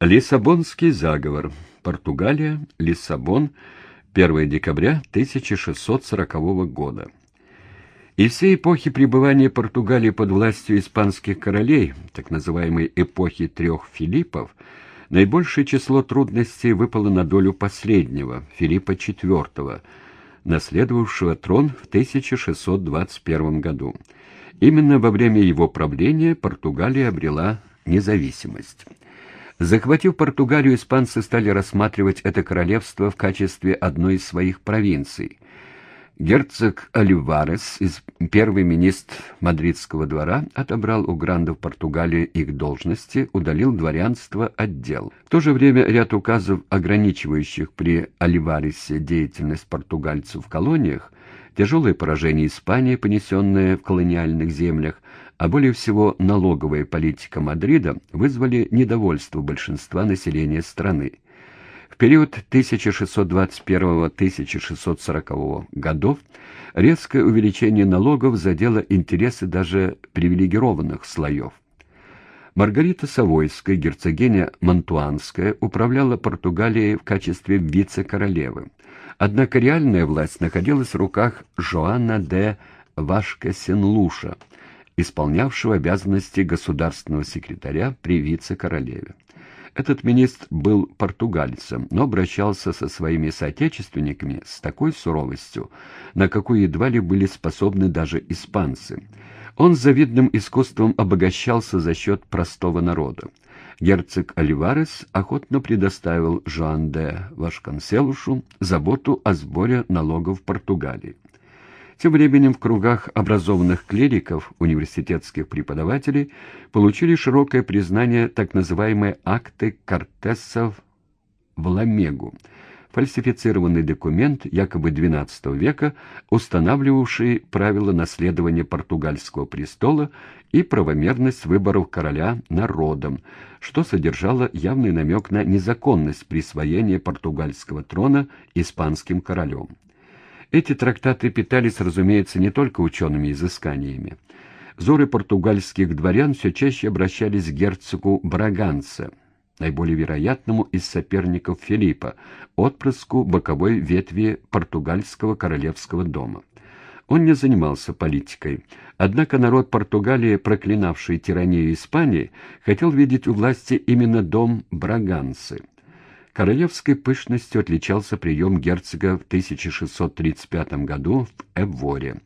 Лиссабонский заговор. Португалия, Лиссабон, 1 декабря 1640 года. Из всей эпохи пребывания Португалии под властью испанских королей, так называемой эпохи трех Филиппов, наибольшее число трудностей выпало на долю последнего, Филиппа IV, наследовавшего трон в 1621 году. Именно во время его правления Португалия обрела независимость. Захватив Португалию, испанцы стали рассматривать это королевство в качестве одной из своих провинций. Герцог Оливарес, первый министр мадридского двора, отобрал у грандов Португалии их должности, удалил дворянство от дел. В то же время ряд указов, ограничивающих при Оливаресе деятельность португальцев в колониях, тяжелое поражение Испании, понесенное в колониальных землях, а более всего налоговая политика Мадрида вызвали недовольство большинства населения страны. В период 1621-1640 годов резкое увеличение налогов задело интересы даже привилегированных слоев. Маргарита Савойская, герцогиня Мантуанская, управляла Португалией в качестве вице-королевы. Однако реальная власть находилась в руках Жоана де Вашка-Сенлуша, исполнявшего обязанности государственного секретаря при вице-королеве. Этот министр был португальцем, но обращался со своими соотечественниками с такой суровостью, на какую едва ли были способны даже испанцы. Он завидным искусством обогащался за счет простого народа. Герцог Оливарес охотно предоставил Жоан де Вашконселушу заботу о сборе налогов в Португалии. Тем временем в кругах образованных клириков, университетских преподавателей получили широкое признание так называемые акты Кортесов в Ламегу, фальсифицированный документ якобы XII века, устанавливавший правила наследования португальского престола и правомерность выборов короля народом, что содержало явный намек на незаконность присвоения португальского трона испанским королем. Эти трактаты питались, разумеется, не только учеными изысканиями. Взоры португальских дворян все чаще обращались к герцогу Браганца, наиболее вероятному из соперников Филиппа, отпрыску боковой ветви португальского королевского дома. Он не занимался политикой, однако народ Португалии, проклинавший тиранию Испании, хотел видеть у власти именно дом Браганцы – Королевской пышностью отличался прием герцога в 1635 году в Эвворе.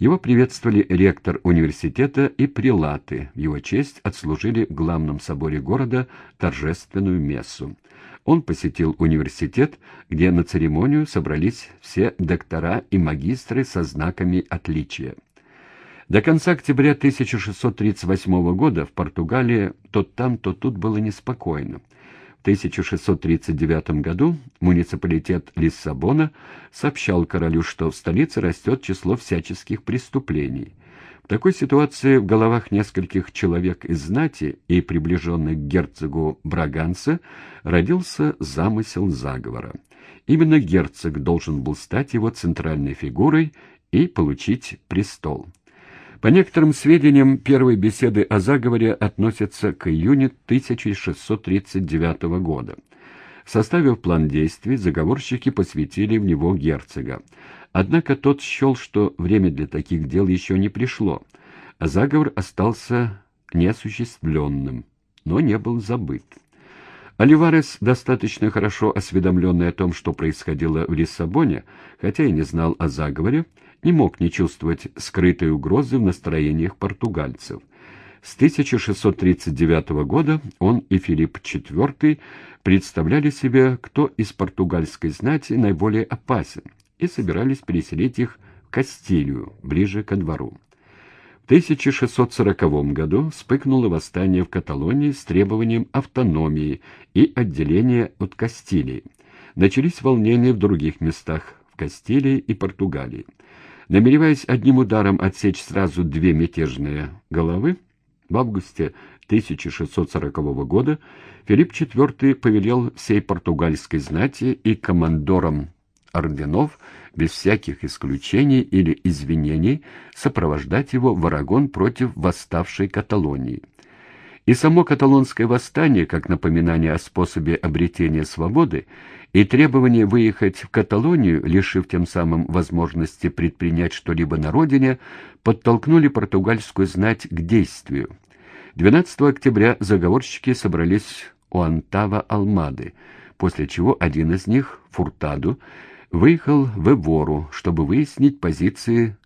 Его приветствовали ректор университета и прилаты. В его честь отслужили в главном соборе города торжественную мессу. Он посетил университет, где на церемонию собрались все доктора и магистры со знаками отличия. До конца октября 1638 года в Португалии то там, то тут было неспокойно. 1639 году муниципалитет Лиссабона сообщал королю, что в столице растет число всяческих преступлений. В такой ситуации в головах нескольких человек из знати и приближенных к герцогу Браганца родился замысел заговора. Именно герцог должен был стать его центральной фигурой и получить престол. По некоторым сведениям, первые беседы о заговоре относятся к июню 1639 года. Составив план действий, заговорщики посвятили в него герцога. Однако тот счел, что время для таких дел еще не пришло, а заговор остался неосуществленным, но не был забыт. Оливарес, достаточно хорошо осведомленный о том, что происходило в Лиссабоне, хотя и не знал о заговоре, не мог не чувствовать скрытой угрозы в настроениях португальцев. С 1639 года он и Филипп IV представляли себе, кто из португальской знати наиболее опасен, и собирались переселить их в Кастилию, ближе ко двору. В 1640 году вспыхнуло восстание в Каталонии с требованием автономии и отделения от Кастилии. Начались волнения в других местах, в Кастилии и Португалии. Намереваясь одним ударом отсечь сразу две мятежные головы, в августе 1640 года Филипп IV повелел всей португальской знати и командорам орденов без всяких исключений или извинений сопровождать его в Арагон против восставшей Каталонии. И само каталонское восстание, как напоминание о способе обретения свободы, и требование выехать в Каталонию, лишив тем самым возможности предпринять что-либо на родине, подтолкнули португальскую знать к действию. 12 октября заговорщики собрались у Антава-Алмады, после чего один из них, Фуртаду, выехал в Эвору, чтобы выяснить позиции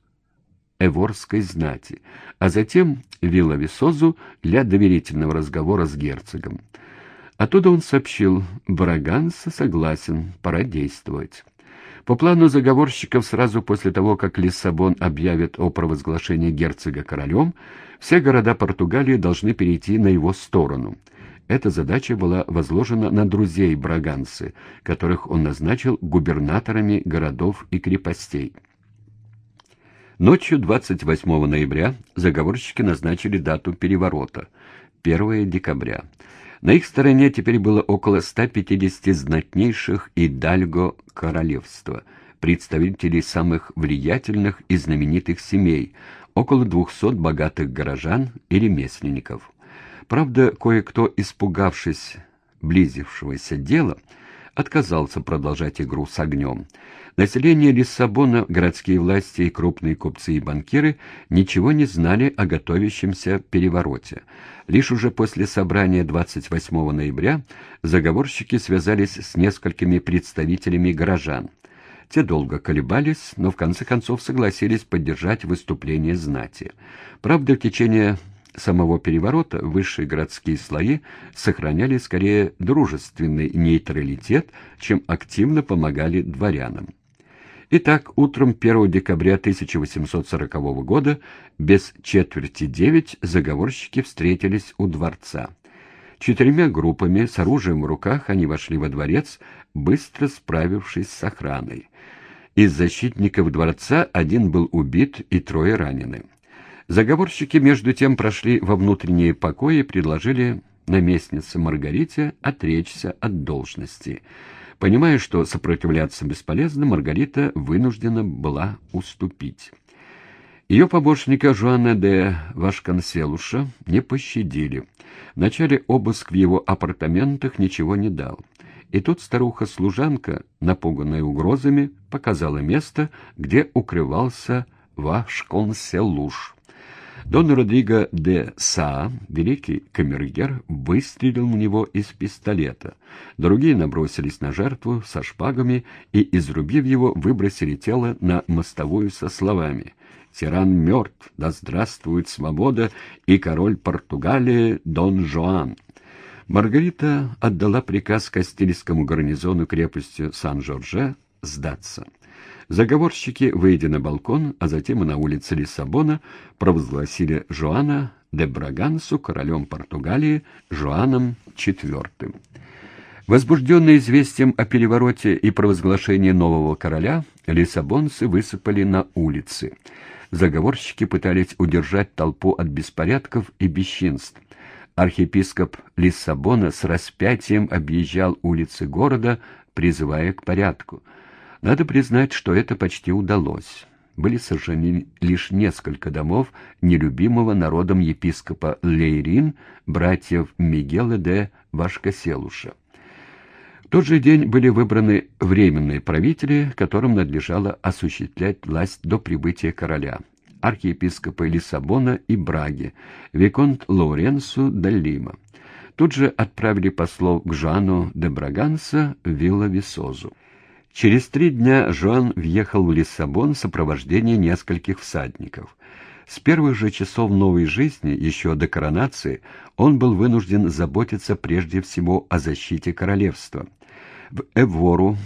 эворской знати, а затем Вилла Висозу для доверительного разговора с герцогом. Оттуда он сообщил, Браганса согласен, пора действовать. По плану заговорщиков сразу после того, как Лиссабон объявит о провозглашении герцога королем, все города Португалии должны перейти на его сторону. Эта задача была возложена на друзей Брагансы, которых он назначил губернаторами городов и крепостей. Ночью 28 ноября заговорщики назначили дату переворота – 1 декабря. На их стороне теперь было около 150 знатнейших и дальго королевства, представителей самых влиятельных и знаменитых семей, около 200 богатых горожан и ремесленников. Правда, кое-кто, испугавшись близившегося дела, отказался продолжать игру с огнем. Население Лиссабона, городские власти и крупные купцы и банкиры ничего не знали о готовящемся перевороте. Лишь уже после собрания 28 ноября заговорщики связались с несколькими представителями горожан. Те долго колебались, но в конце концов согласились поддержать выступление знати. Правда, в течение самого переворота высшие городские слои сохраняли скорее дружественный нейтралитет, чем активно помогали дворянам. Итак, утром 1 декабря 1840 года без четверти девять заговорщики встретились у дворца. Четырьмя группами с оружием в руках они вошли во дворец, быстро справившись с охраной. Из защитников дворца один был убит и трое ранены. Заговорщики, между тем, прошли во внутренние покои и предложили наместнице Маргарите отречься от должности. Понимая, что сопротивляться бесполезно, Маргарита вынуждена была уступить. Ее помощника Жуана де Вашканселуша не пощадили. Вначале обыск в его апартаментах ничего не дал. И тут старуха-служанка, напуганная угрозами, показала место, где укрывался Вашконселуш. Дон Родриго де Са, великий камергер, выстрелил в него из пистолета. Другие набросились на жертву со шпагами и, изрубив его, выбросили тело на мостовую со словами «Тиран мертв, да здравствует свобода и король Португалии Дон Жоан». Маргарита отдала приказ Кастильскому гарнизону крепости Сан-Жорже сдаться. Заговорщики, выйдя на балкон, а затем и на улице Лиссабона, провозгласили Жоана де Брагансу королем Португалии Жоаном IV. Возбужденные известием о перевороте и провозглашении нового короля, лиссабонцы высыпали на улицы. Заговорщики пытались удержать толпу от беспорядков и бесчинств. Архиепископ Лиссабона с распятием объезжал улицы города, призывая к порядку – надо признать, что это почти удалось. Были сожжены лишь несколько домов нелюбимого народом епископа Лейрин, братьев Мигела де Вашкоселуша. В тот же день были выбраны временные правители, которым надлежало осуществлять власть до прибытия короля, архиепископы Лиссабона и Браги, Виконт Лоуренсу де Лима. Тут же отправили послов к Жану де Браганса в Вилла-Висозу. Через три дня Жоан въехал в Лиссабон в сопровождении нескольких всадников. С первых же часов новой жизни, еще до коронации, он был вынужден заботиться прежде всего о защите королевства. В Эвору,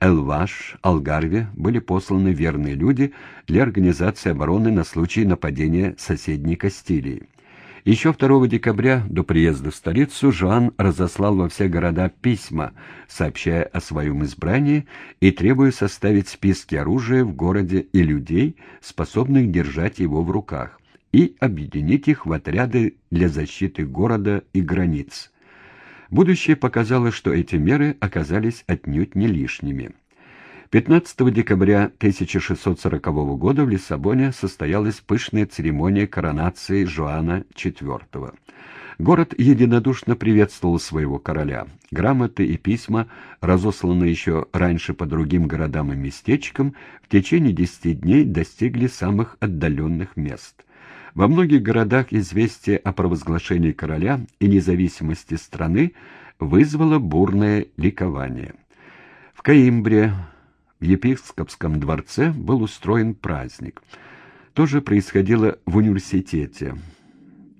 Элваш, Алгарве были посланы верные люди для организации обороны на случай нападения соседней Кастилии. Еще 2 декабря, до приезда в столицу, Жан разослал во все города письма, сообщая о своем избрании и требуя составить списки оружия в городе и людей, способных держать его в руках, и объединить их в отряды для защиты города и границ. Будущее показало, что эти меры оказались отнюдь не лишними. 15 декабря 1640 года в Лиссабоне состоялась пышная церемония коронации Жоана IV. Город единодушно приветствовал своего короля. Грамоты и письма, разосланные еще раньше по другим городам и местечкам, в течение десяти дней достигли самых отдаленных мест. Во многих городах известие о провозглашении короля и независимости страны вызвало бурное ликование. В Каимбре, в епископском дворце, был устроен праздник. То же происходило в университете.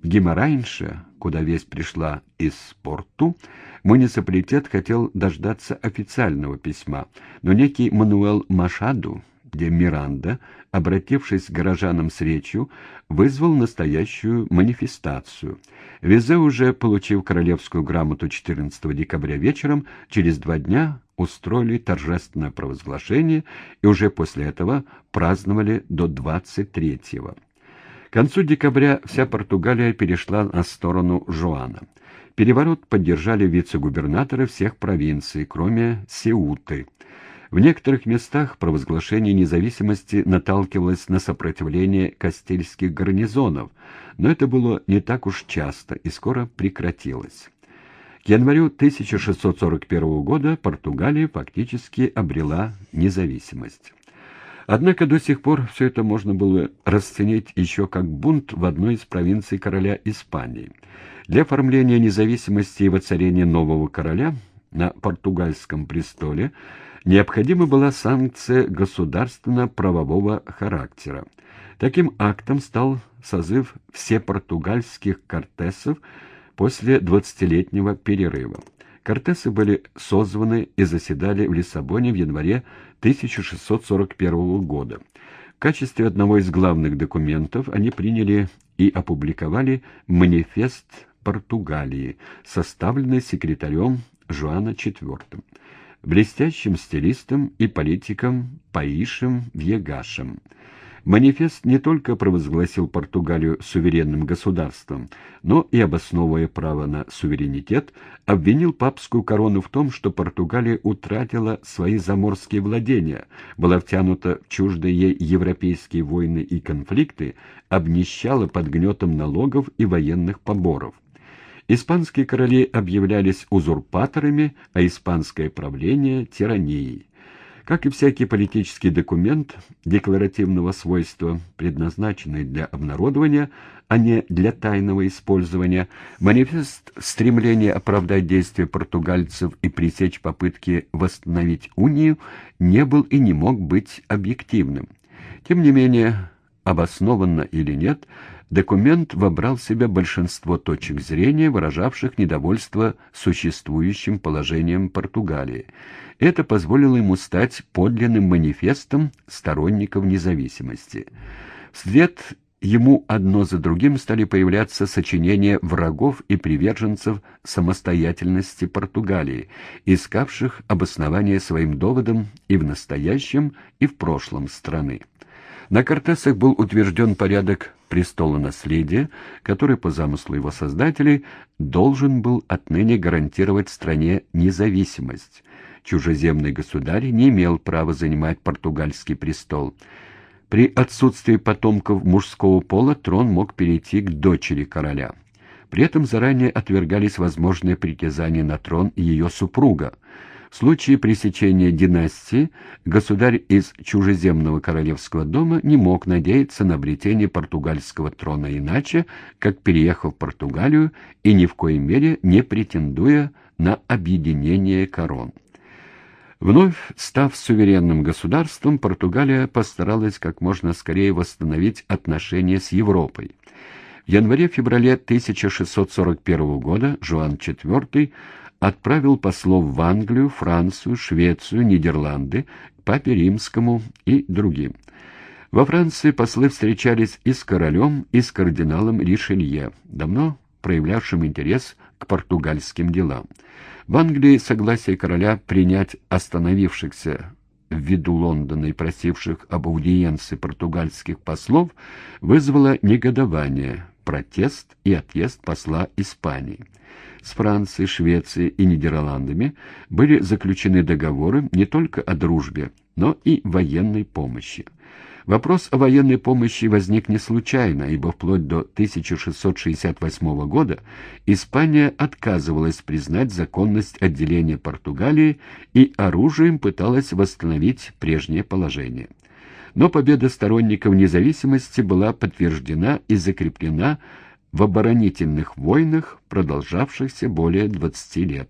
В Гимараньше, куда весть пришла из порту, муниципалитет хотел дождаться официального письма, но некий Мануэл Машаду, где Миранда, обратившись к горожанам с речью, вызвал настоящую манифестацию. Везе, уже получив королевскую грамоту 14 декабря вечером, через два дня устроили торжественное провозглашение и уже после этого праздновали до 23-го. К концу декабря вся Португалия перешла на сторону Жуана. Переворот поддержали вице-губернаторы всех провинций, кроме Сеуты. В некоторых местах провозглашение независимости наталкивалось на сопротивление кастильских гарнизонов, но это было не так уж часто и скоро прекратилось. К январю 1641 года Португалия фактически обрела независимость. Однако до сих пор все это можно было расценить еще как бунт в одной из провинций короля Испании. Для оформления независимости и воцарения нового короля на португальском престоле необходима была санкция государственно-правового характера. Таким актом стал созыв всепортугальских кортесов после двадцатилетнего перерыва. Кортесы были созваны и заседали в Лиссабоне в январе 1641 года. В качестве одного из главных документов они приняли и опубликовали манифест Португалии, составленный секретарем Жуана IV, блестящим стилистом и политиком Паишем Вьегашем. Манифест не только провозгласил Португалию суверенным государством, но и, обосновывая право на суверенитет, обвинил папскую корону в том, что Португалия утратила свои заморские владения, была втянута в чуждые ей европейские войны и конфликты, обнищала под гнетом налогов и военных поборов. Испанские короли объявлялись узурпаторами, а испанское правление – тиранией. Как и всякий политический документ декларативного свойства, предназначенный для обнародования, а не для тайного использования, манифест стремления оправдать действия португальцев и пресечь попытки восстановить унию не был и не мог быть объективным. Тем не менее, обоснованно или нет, документ вобрал в себя большинство точек зрения, выражавших недовольство существующим положением Португалии. Это позволило ему стать подлинным манифестом сторонников независимости. Вслед ему одно за другим стали появляться сочинения врагов и приверженцев самостоятельности Португалии, искавших обоснование своим доводам и в настоящем, и в прошлом страны. На Кортесах был утвержден порядок престола наследия, который, по замыслу его создателей, должен был отныне гарантировать стране независимость. Чужеземный государь не имел права занимать португальский престол. При отсутствии потомков мужского пола трон мог перейти к дочери короля. При этом заранее отвергались возможные притязания на трон ее супруга. В случае пресечения династии государь из чужеземного королевского дома не мог надеяться на обретение португальского трона иначе, как переехав в Португалию и ни в коей мере не претендуя на объединение корон. Вновь став суверенным государством, Португалия постаралась как можно скорее восстановить отношения с Европой. В январе-феврале 1641 года Жуан IV отправил послов в Англию, Францию, Швецию, Нидерланды, Папе Римскому и другим. Во Франции послы встречались и с королем, и с кардиналом Ришелье, давно проявлявшим интерес к португальским делам. В Англии согласие короля принять остановившихся в виду Лондона и просивших об аудиенции португальских послов вызвало негодование, протест и отъезд посла Испании. С Францией, Швецией и Нидерландами были заключены договоры не только о дружбе, но и военной помощи. Вопрос о военной помощи возник не случайно, ибо вплоть до 1668 года Испания отказывалась признать законность отделения Португалии и оружием пыталась восстановить прежнее положение. Но победа сторонников независимости была подтверждена и закреплена в оборонительных войнах, продолжавшихся более 20 лет.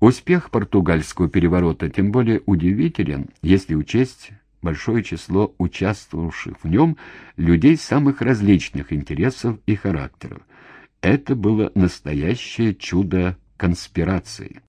Успех португальского переворота тем более удивителен, если учесть большое число участвовавших в нем людей самых различных интересов и характеров. Это было настоящее чудо конспирации.